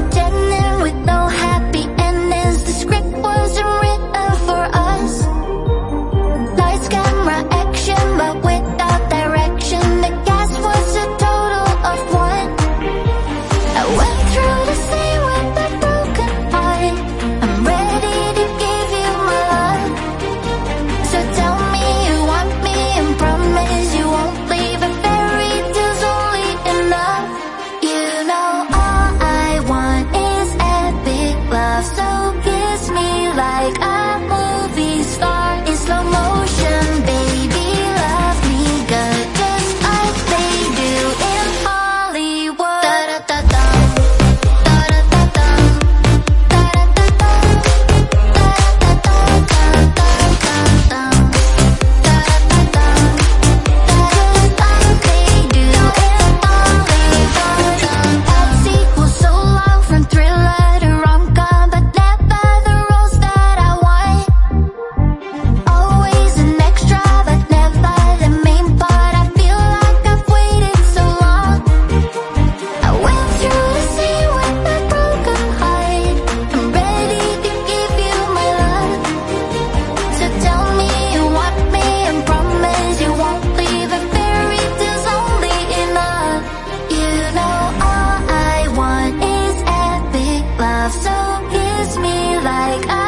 pretending me like I